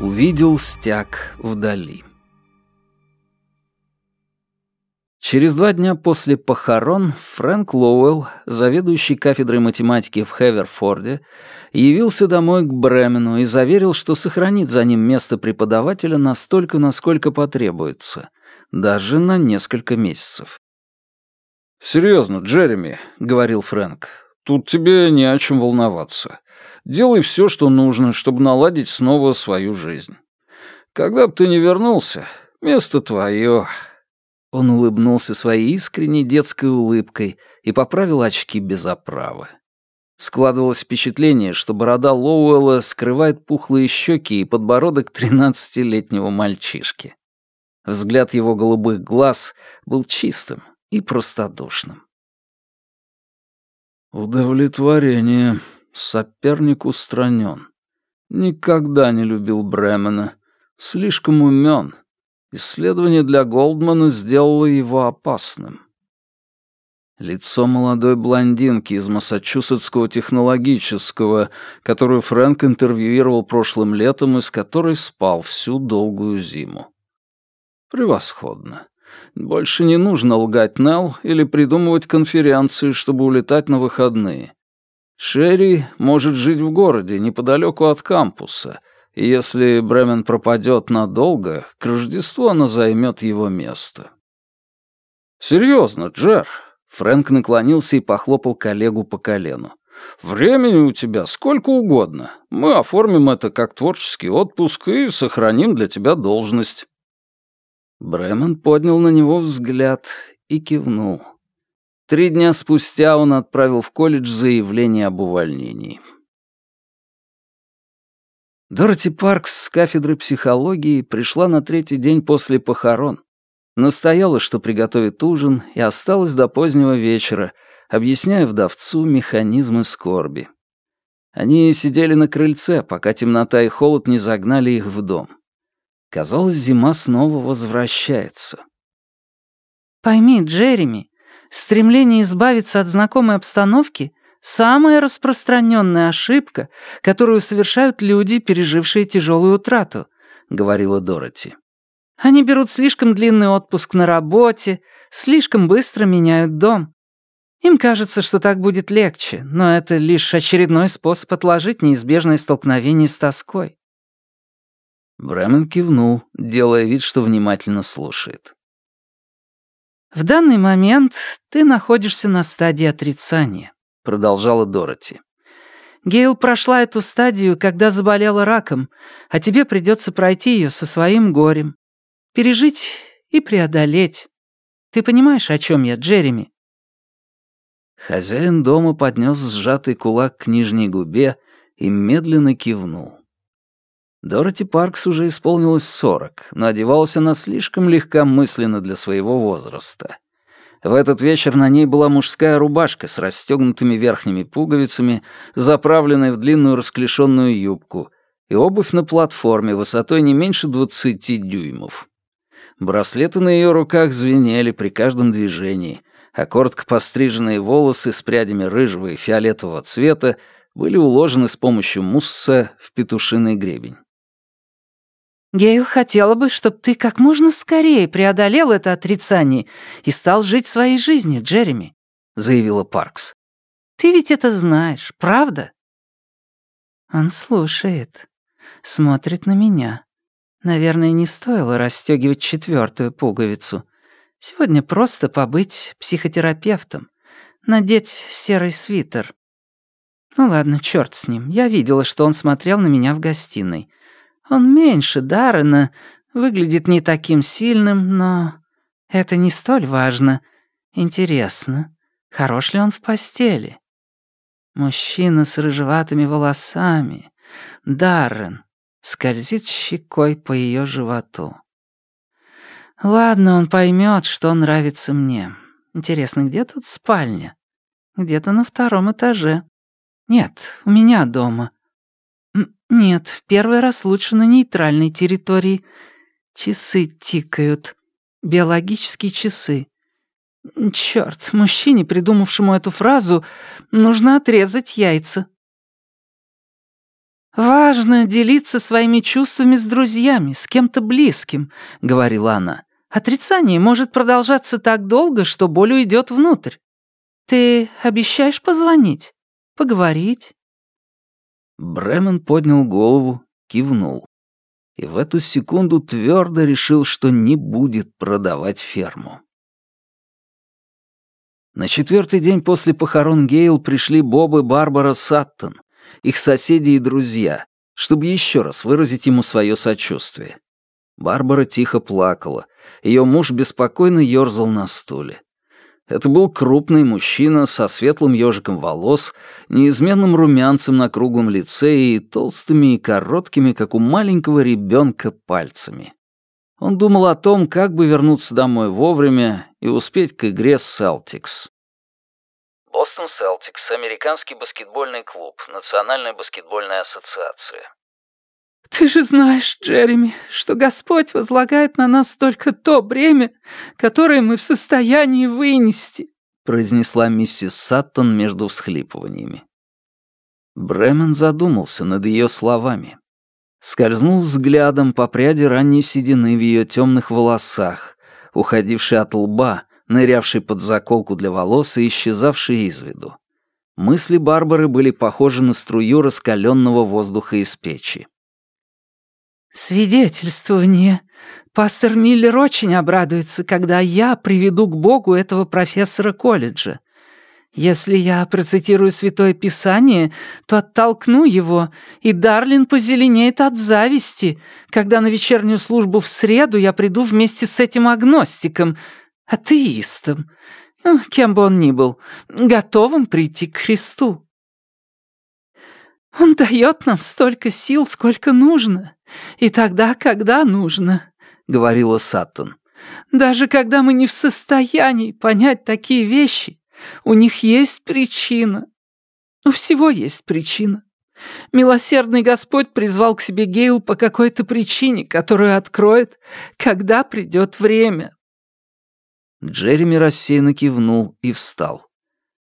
Увидел стяг вдали. Через два дня после похорон Фрэнк Лоуэлл, заведующий кафедрой математики в Хеверфорде, явился домой к Бремену и заверил, что сохранит за ним место преподавателя настолько, насколько потребуется, даже на несколько месяцев. «Серьезно, Джереми», — говорил Фрэнк, — «тут тебе не о чем волноваться. Делай все, что нужно, чтобы наладить снова свою жизнь. Когда бы ты не вернулся, место твое, он улыбнулся своей искренней детской улыбкой и поправил очки без оправы. Складывалось впечатление, что борода Лоуэлла скрывает пухлые щеки и подбородок тринадцатилетнего мальчишки. Взгляд его голубых глаз был чистым и простодушным. «Удовлетворение. Соперник устранен. Никогда не любил Бремена. Слишком умен. Исследование для Голдмана сделало его опасным. Лицо молодой блондинки из Массачусетского технологического, которую Фрэнк интервьюировал прошлым летом и с которой спал всю долгую зиму. Превосходно. Больше не нужно лгать Нелл или придумывать конференции, чтобы улетать на выходные. Шерри может жить в городе, неподалеку от кампуса, и если Бремен пропадет надолго, к Рождеству она займет его место. «Серьезно, Джер?» Фрэнк наклонился и похлопал коллегу по колену. «Времени у тебя сколько угодно. Мы оформим это как творческий отпуск и сохраним для тебя должность». Бремен поднял на него взгляд и кивнул. Три дня спустя он отправил в колледж заявление об увольнении. Дороти Паркс с кафедры психологии пришла на третий день после похорон. Настояла, что приготовит ужин, и осталась до позднего вечера, объясняя вдовцу механизмы скорби. Они сидели на крыльце, пока темнота и холод не загнали их в дом. Казалось, зима снова возвращается. «Пойми, Джереми, стремление избавиться от знакомой обстановки Самая распространенная ошибка, которую совершают люди, пережившие тяжелую утрату», — говорила Дороти. «Они берут слишком длинный отпуск на работе, слишком быстро меняют дом. Им кажется, что так будет легче, но это лишь очередной способ отложить неизбежное столкновение с тоской». Бремен кивнул, делая вид, что внимательно слушает. «В данный момент ты находишься на стадии отрицания продолжала Дороти. Гейл прошла эту стадию, когда заболела раком, а тебе придется пройти ее со своим горем. Пережить и преодолеть. Ты понимаешь, о чем я, Джереми?» Хозяин дома поднес сжатый кулак к нижней губе и медленно кивнул. Дороти Паркс уже исполнилось сорок, но одевалась она слишком легкомысленно для своего возраста. В этот вечер на ней была мужская рубашка с расстегнутыми верхними пуговицами, заправленная в длинную расклешенную юбку, и обувь на платформе высотой не меньше двадцати дюймов. Браслеты на ее руках звенели при каждом движении, а коротко постриженные волосы с прядями рыжего и фиолетового цвета были уложены с помощью мусса в петушиный гребень. Гейл хотела бы, чтобы ты как можно скорее преодолел это отрицание и стал жить своей жизнью, Джереми», — заявила Паркс. «Ты ведь это знаешь, правда?» Он слушает, смотрит на меня. Наверное, не стоило расстегивать четвертую пуговицу. Сегодня просто побыть психотерапевтом, надеть серый свитер. Ну ладно, черт с ним. Я видела, что он смотрел на меня в гостиной. Он меньше Даррена, выглядит не таким сильным, но это не столь важно. Интересно, хорош ли он в постели? Мужчина с рыжеватыми волосами, Даррен, скользит щекой по ее животу. Ладно, он поймет, что нравится мне. Интересно, где тут спальня? Где-то на втором этаже. Нет, у меня дома. «Нет, в первый раз лучше на нейтральной территории. Часы тикают. биологические часы. Черт, мужчине, придумавшему эту фразу, нужно отрезать яйца. «Важно делиться своими чувствами с друзьями, с кем-то близким», — говорила она. «Отрицание может продолжаться так долго, что боль уйдет внутрь. Ты обещаешь позвонить? Поговорить?» Бремен поднял голову, кивнул. И в эту секунду твердо решил, что не будет продавать ферму. На четвертый день после похорон Гейл пришли Боб и Барбара Саттон, их соседи и друзья, чтобы еще раз выразить ему свое сочувствие. Барбара тихо плакала. Ее муж беспокойно ерзал на стуле. Это был крупный мужчина со светлым ежиком волос, неизменным румянцем на круглом лице и толстыми и короткими, как у маленького ребенка, пальцами. Он думал о том, как бы вернуться домой вовремя и успеть к игре Селтикс. Бостон Селтикс — американский баскетбольный клуб, Национальная баскетбольная ассоциация. «Ты же знаешь, Джереми, что Господь возлагает на нас только то бремя, которое мы в состоянии вынести», произнесла миссис Саттон между всхлипываниями. Бремен задумался над ее словами. Скользнул взглядом по пряди ранней седины в ее темных волосах, уходившей от лба, нырявший под заколку для волос и исчезавший из виду. Мысли Барбары были похожи на струю раскаленного воздуха из печи. «Свидетельствование. Пастор Миллер очень обрадуется, когда я приведу к Богу этого профессора колледжа. Если я процитирую Святое Писание, то оттолкну его, и Дарлин позеленеет от зависти, когда на вечернюю службу в среду я приду вместе с этим агностиком, атеистом, кем бы он ни был, готовым прийти к Христу. Он дает нам столько сил, сколько нужно, и тогда, когда нужно, — говорила Саттон. Даже когда мы не в состоянии понять такие вещи, у них есть причина. У всего есть причина. Милосердный Господь призвал к себе Гейл по какой-то причине, которую откроет, когда придет время. Джереми рассеянно кивнул и встал.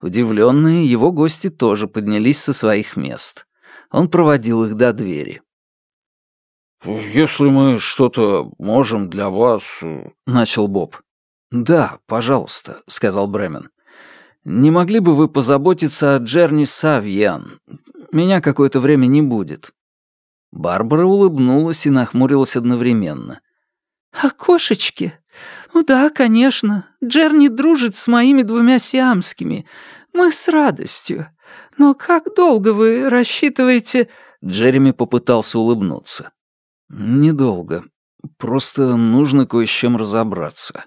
Удивленные, его гости тоже поднялись со своих мест. Он проводил их до двери. «Если мы что-то можем для вас...» э, — начал Боб. «Да, пожалуйста», — сказал Бремен. «Не могли бы вы позаботиться о Джерни Савьян? Меня какое-то время не будет». Барбара улыбнулась и нахмурилась одновременно. «О кошечке? Ну да, конечно. Джерни дружит с моими двумя сиамскими. Мы с радостью. Но как долго вы рассчитываете...» Джереми попытался улыбнуться. «Недолго. Просто нужно кое с чем разобраться.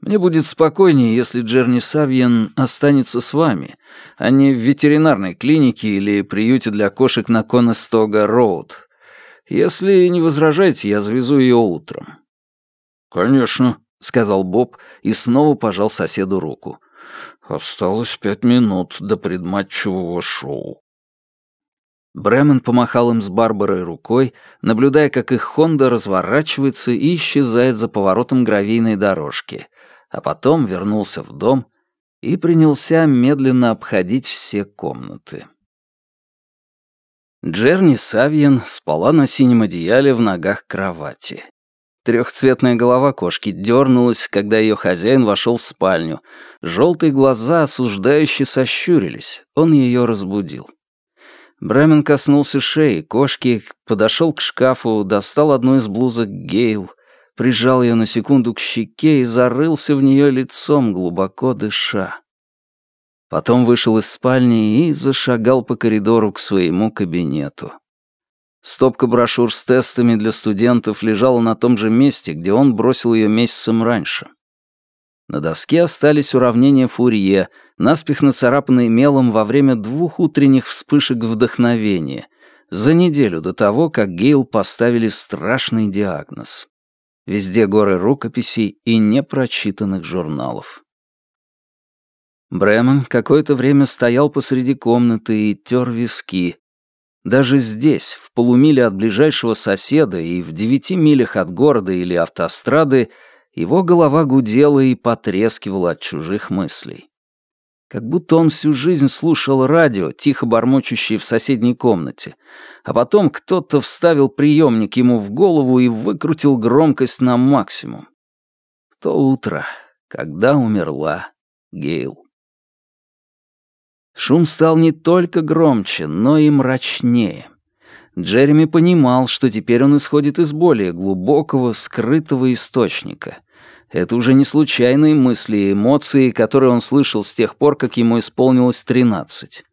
Мне будет спокойнее, если Джерни Савьен останется с вами, а не в ветеринарной клинике или приюте для кошек на Конестога-Роуд. Если не возражаете, я завезу ее утром». «Конечно», — сказал Боб и снова пожал соседу руку. «Осталось пять минут до предматчевого шоу». Бремен помахал им с Барбарой рукой, наблюдая, как их Хонда разворачивается и исчезает за поворотом гравийной дорожки, а потом вернулся в дом и принялся медленно обходить все комнаты. Джерни Савьен спала на синем одеяле в ногах кровати. Трехцветная голова кошки дернулась, когда ее хозяин вошел в спальню. Желтые глаза осуждающе сощурились. Он ее разбудил. Бремен коснулся шеи кошки, подошел к шкафу, достал одну из блузок Гейл, прижал ее на секунду к щеке и зарылся в нее лицом, глубоко дыша. Потом вышел из спальни и зашагал по коридору к своему кабинету. Стопка брошюр с тестами для студентов лежала на том же месте, где он бросил ее месяцем раньше. На доске остались уравнения Фурье, наспех нацарапанные мелом во время двух утренних вспышек вдохновения, за неделю до того, как Гейл поставили страшный диагноз. Везде горы рукописей и непрочитанных журналов. Бремен какое-то время стоял посреди комнаты и тер виски. Даже здесь, в полумиле от ближайшего соседа и в девяти милях от города или автострады, Его голова гудела и потрескивала от чужих мыслей. Как будто он всю жизнь слушал радио, тихо бормочущее в соседней комнате, а потом кто-то вставил приемник ему в голову и выкрутил громкость на максимум. То утро, когда умерла Гейл. Шум стал не только громче, но и мрачнее. Джереми понимал, что теперь он исходит из более глубокого, скрытого источника. Это уже не случайные мысли и эмоции, которые он слышал с тех пор, как ему исполнилось тринадцать.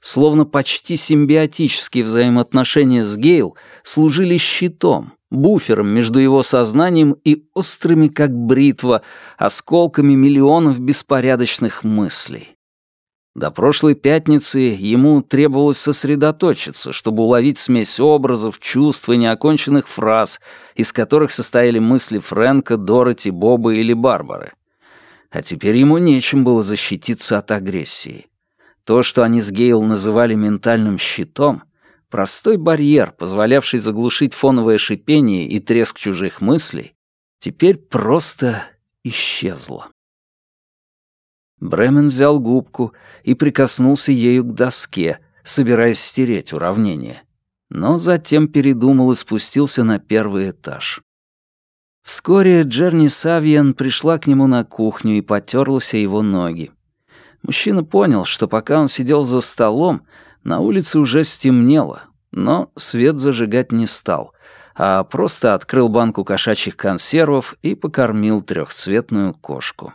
Словно почти симбиотические взаимоотношения с Гейл служили щитом, буфером между его сознанием и острыми, как бритва, осколками миллионов беспорядочных мыслей. До прошлой пятницы ему требовалось сосредоточиться, чтобы уловить смесь образов, чувств и неоконченных фраз, из которых состояли мысли Фрэнка, Дороти, Боба или Барбары. А теперь ему нечем было защититься от агрессии. То, что они с Гейл называли ментальным щитом, простой барьер, позволявший заглушить фоновое шипение и треск чужих мыслей, теперь просто исчезло. Бремен взял губку и прикоснулся ею к доске, собираясь стереть уравнение. Но затем передумал и спустился на первый этаж. Вскоре Джерни Савьен пришла к нему на кухню и потерлась его ноги. Мужчина понял, что пока он сидел за столом, на улице уже стемнело, но свет зажигать не стал, а просто открыл банку кошачьих консервов и покормил трехцветную кошку.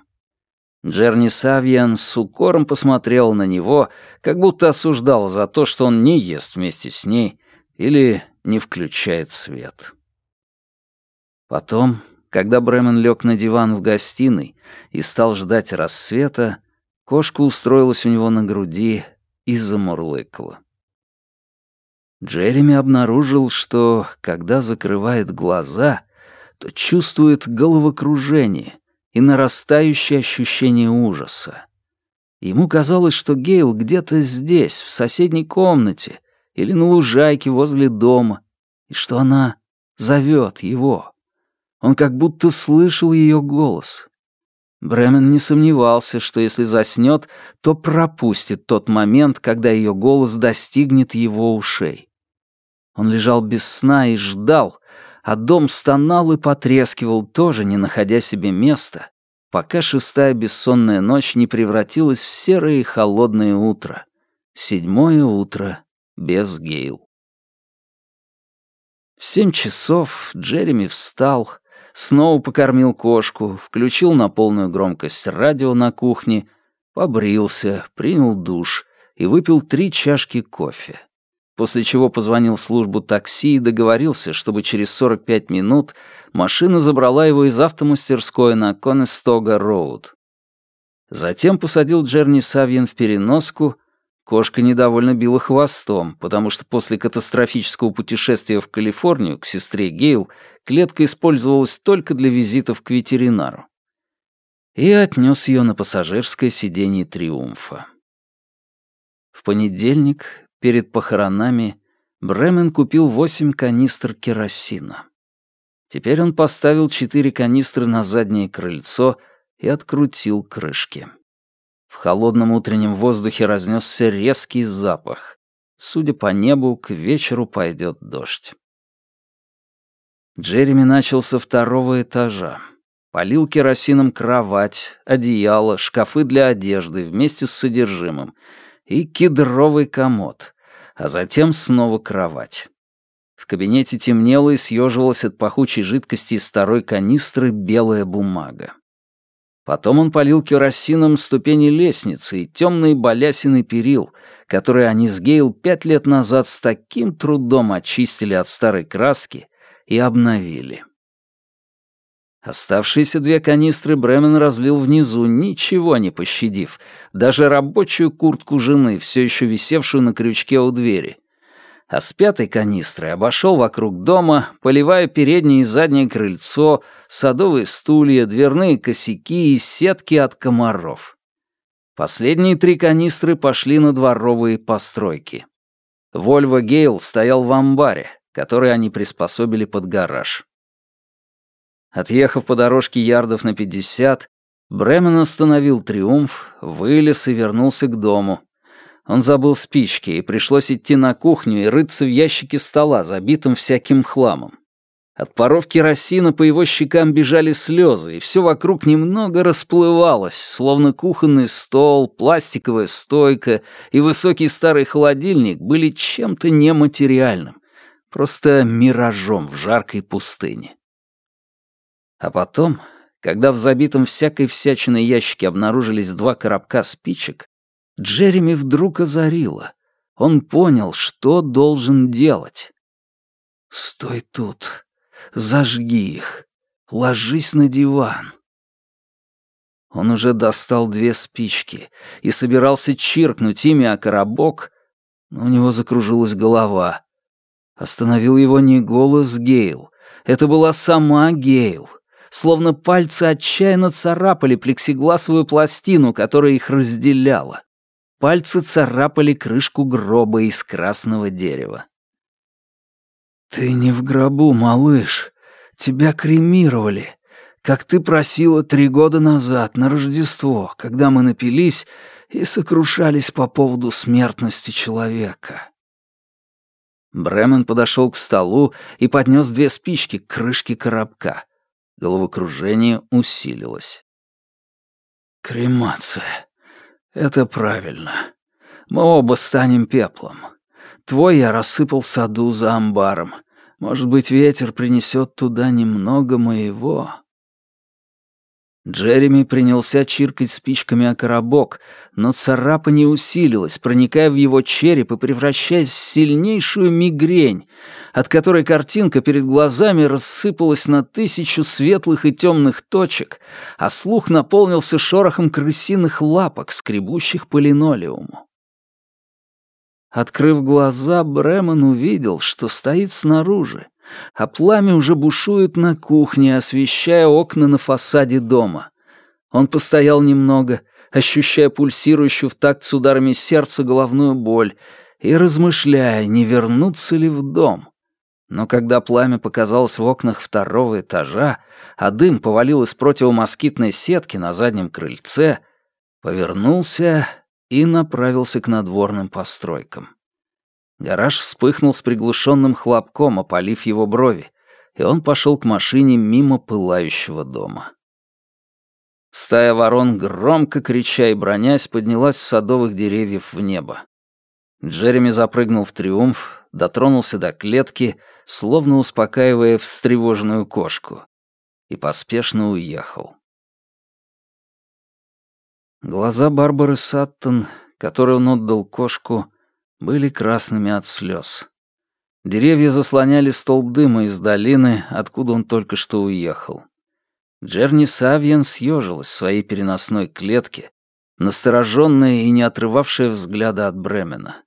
Джерни Савьян с укором посмотрел на него, как будто осуждал за то, что он не ест вместе с ней или не включает свет. Потом, когда Бремен лег на диван в гостиной и стал ждать рассвета, кошка устроилась у него на груди и замурлыкала. Джереми обнаружил, что, когда закрывает глаза, то чувствует головокружение — и нарастающее ощущение ужаса. Ему казалось, что Гейл где-то здесь, в соседней комнате или на лужайке возле дома, и что она зовет его. Он как будто слышал ее голос. Бремен не сомневался, что если заснет, то пропустит тот момент, когда ее голос достигнет его ушей. Он лежал без сна и ждал, а дом стонал и потрескивал, тоже не находя себе места, пока шестая бессонная ночь не превратилась в серое и холодное утро. Седьмое утро без Гейл. В семь часов Джереми встал, снова покормил кошку, включил на полную громкость радио на кухне, побрился, принял душ и выпил три чашки кофе после чего позвонил в службу такси и договорился, чтобы через 45 минут машина забрала его из автомастерской на Конестога-Роуд. Затем посадил Джерни Савьен в переноску, кошка недовольно била хвостом, потому что после катастрофического путешествия в Калифорнию к сестре Гейл клетка использовалась только для визитов к ветеринару. И отнес ее на пассажирское сиденье «Триумфа». В понедельник Перед похоронами Бремен купил восемь канистр керосина. Теперь он поставил четыре канистры на заднее крыльцо и открутил крышки. В холодном утреннем воздухе разнесся резкий запах. Судя по небу, к вечеру пойдет дождь. Джереми начал со второго этажа. Полил керосином кровать, одеяло, шкафы для одежды вместе с содержимым и кедровый комод а затем снова кровать. В кабинете темнело и съеживалась от пахучей жидкости из второй канистры белая бумага. Потом он полил керосином ступени лестницы и темные балясины перил, которые они с Гейл пять лет назад с таким трудом очистили от старой краски и обновили. Оставшиеся две канистры Бремен разлил внизу, ничего не пощадив, даже рабочую куртку жены, все еще висевшую на крючке у двери. А с пятой канистрой обошел вокруг дома, поливая переднее и заднее крыльцо, садовые стулья, дверные косяки и сетки от комаров. Последние три канистры пошли на дворовые постройки. Вольво Гейл стоял в амбаре, который они приспособили под гараж. Отъехав по дорожке ярдов на пятьдесят, Бремен остановил «Триумф», вылез и вернулся к дому. Он забыл спички, и пришлось идти на кухню и рыться в ящике стола, забитым всяким хламом. От паров керосина по его щекам бежали слезы, и все вокруг немного расплывалось, словно кухонный стол, пластиковая стойка и высокий старый холодильник были чем-то нематериальным, просто миражом в жаркой пустыне. А потом, когда в забитом всякой всячиной ящике обнаружились два коробка спичек, Джереми вдруг озарило. Он понял, что должен делать. «Стой тут», Зажги их. Ложись на диван. Он уже достал две спички и собирался чиркнуть ими о коробок, но у него закружилась голова. Остановил его не голос Гейл. Это была сама Гейл. Словно пальцы отчаянно царапали плексигласовую пластину, которая их разделяла. Пальцы царапали крышку гроба из красного дерева. «Ты не в гробу, малыш. Тебя кремировали, как ты просила три года назад, на Рождество, когда мы напились и сокрушались по поводу смертности человека». Бремен подошел к столу и поднес две спички к крышке коробка. Головокружение усилилось. «Кремация. Это правильно. Мы оба станем пеплом. Твой я рассыпал в саду за амбаром. Может быть, ветер принесет туда немного моего. Джереми принялся чиркать спичками о коробок, но царапа не усилилась, проникая в его череп и превращаясь в сильнейшую мигрень, от которой картинка перед глазами рассыпалась на тысячу светлых и темных точек, а слух наполнился шорохом крысиных лапок, скребущих по линолеуму. Открыв глаза, Бремен увидел, что стоит снаружи, а пламя уже бушует на кухне, освещая окна на фасаде дома. Он постоял немного, ощущая пульсирующую в такт с ударами сердца головную боль и размышляя, не вернуться ли в дом. Но когда пламя показалось в окнах второго этажа, а дым повалил из противомоскитной сетки на заднем крыльце, повернулся и направился к надворным постройкам. Гараж вспыхнул с приглушенным хлопком, опалив его брови, и он пошел к машине мимо пылающего дома. Стая ворон, громко крича и бронясь, поднялась с садовых деревьев в небо. Джереми запрыгнул в триумф, дотронулся до клетки, словно успокаивая встревоженную кошку, и поспешно уехал. Глаза Барбары Саттон, которой он отдал кошку, были красными от слез. Деревья заслоняли столб дыма из долины, откуда он только что уехал. Джерни Савьен съежилась в своей переносной клетке, настороженная и не отрывавшая взгляда от Бремена.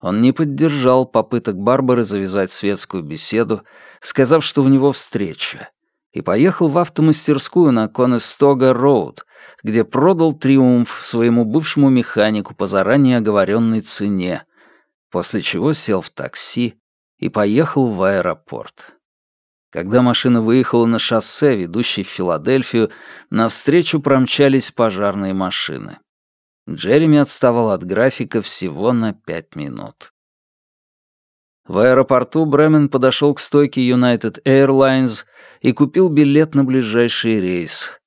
Он не поддержал попыток Барбары завязать светскую беседу, сказав, что у него встреча, и поехал в автомастерскую на Конестога-Роуд, где продал «Триумф» своему бывшему механику по заранее оговоренной цене, после чего сел в такси и поехал в аэропорт. Когда машина выехала на шоссе, ведущее в Филадельфию, навстречу промчались пожарные машины. Джереми отставал от графика всего на пять минут. В аэропорту Бремен подошел к стойке United Airlines и купил билет на ближайший рейс.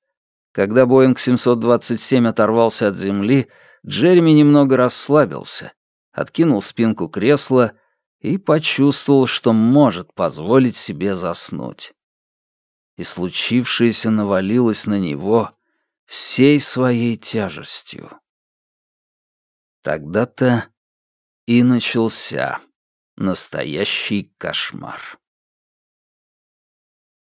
Когда Боинг 727 оторвался от земли, Джереми немного расслабился, откинул спинку кресла и почувствовал, что может позволить себе заснуть. И случившееся навалилось на него всей своей тяжестью. Тогда-то и начался настоящий кошмар.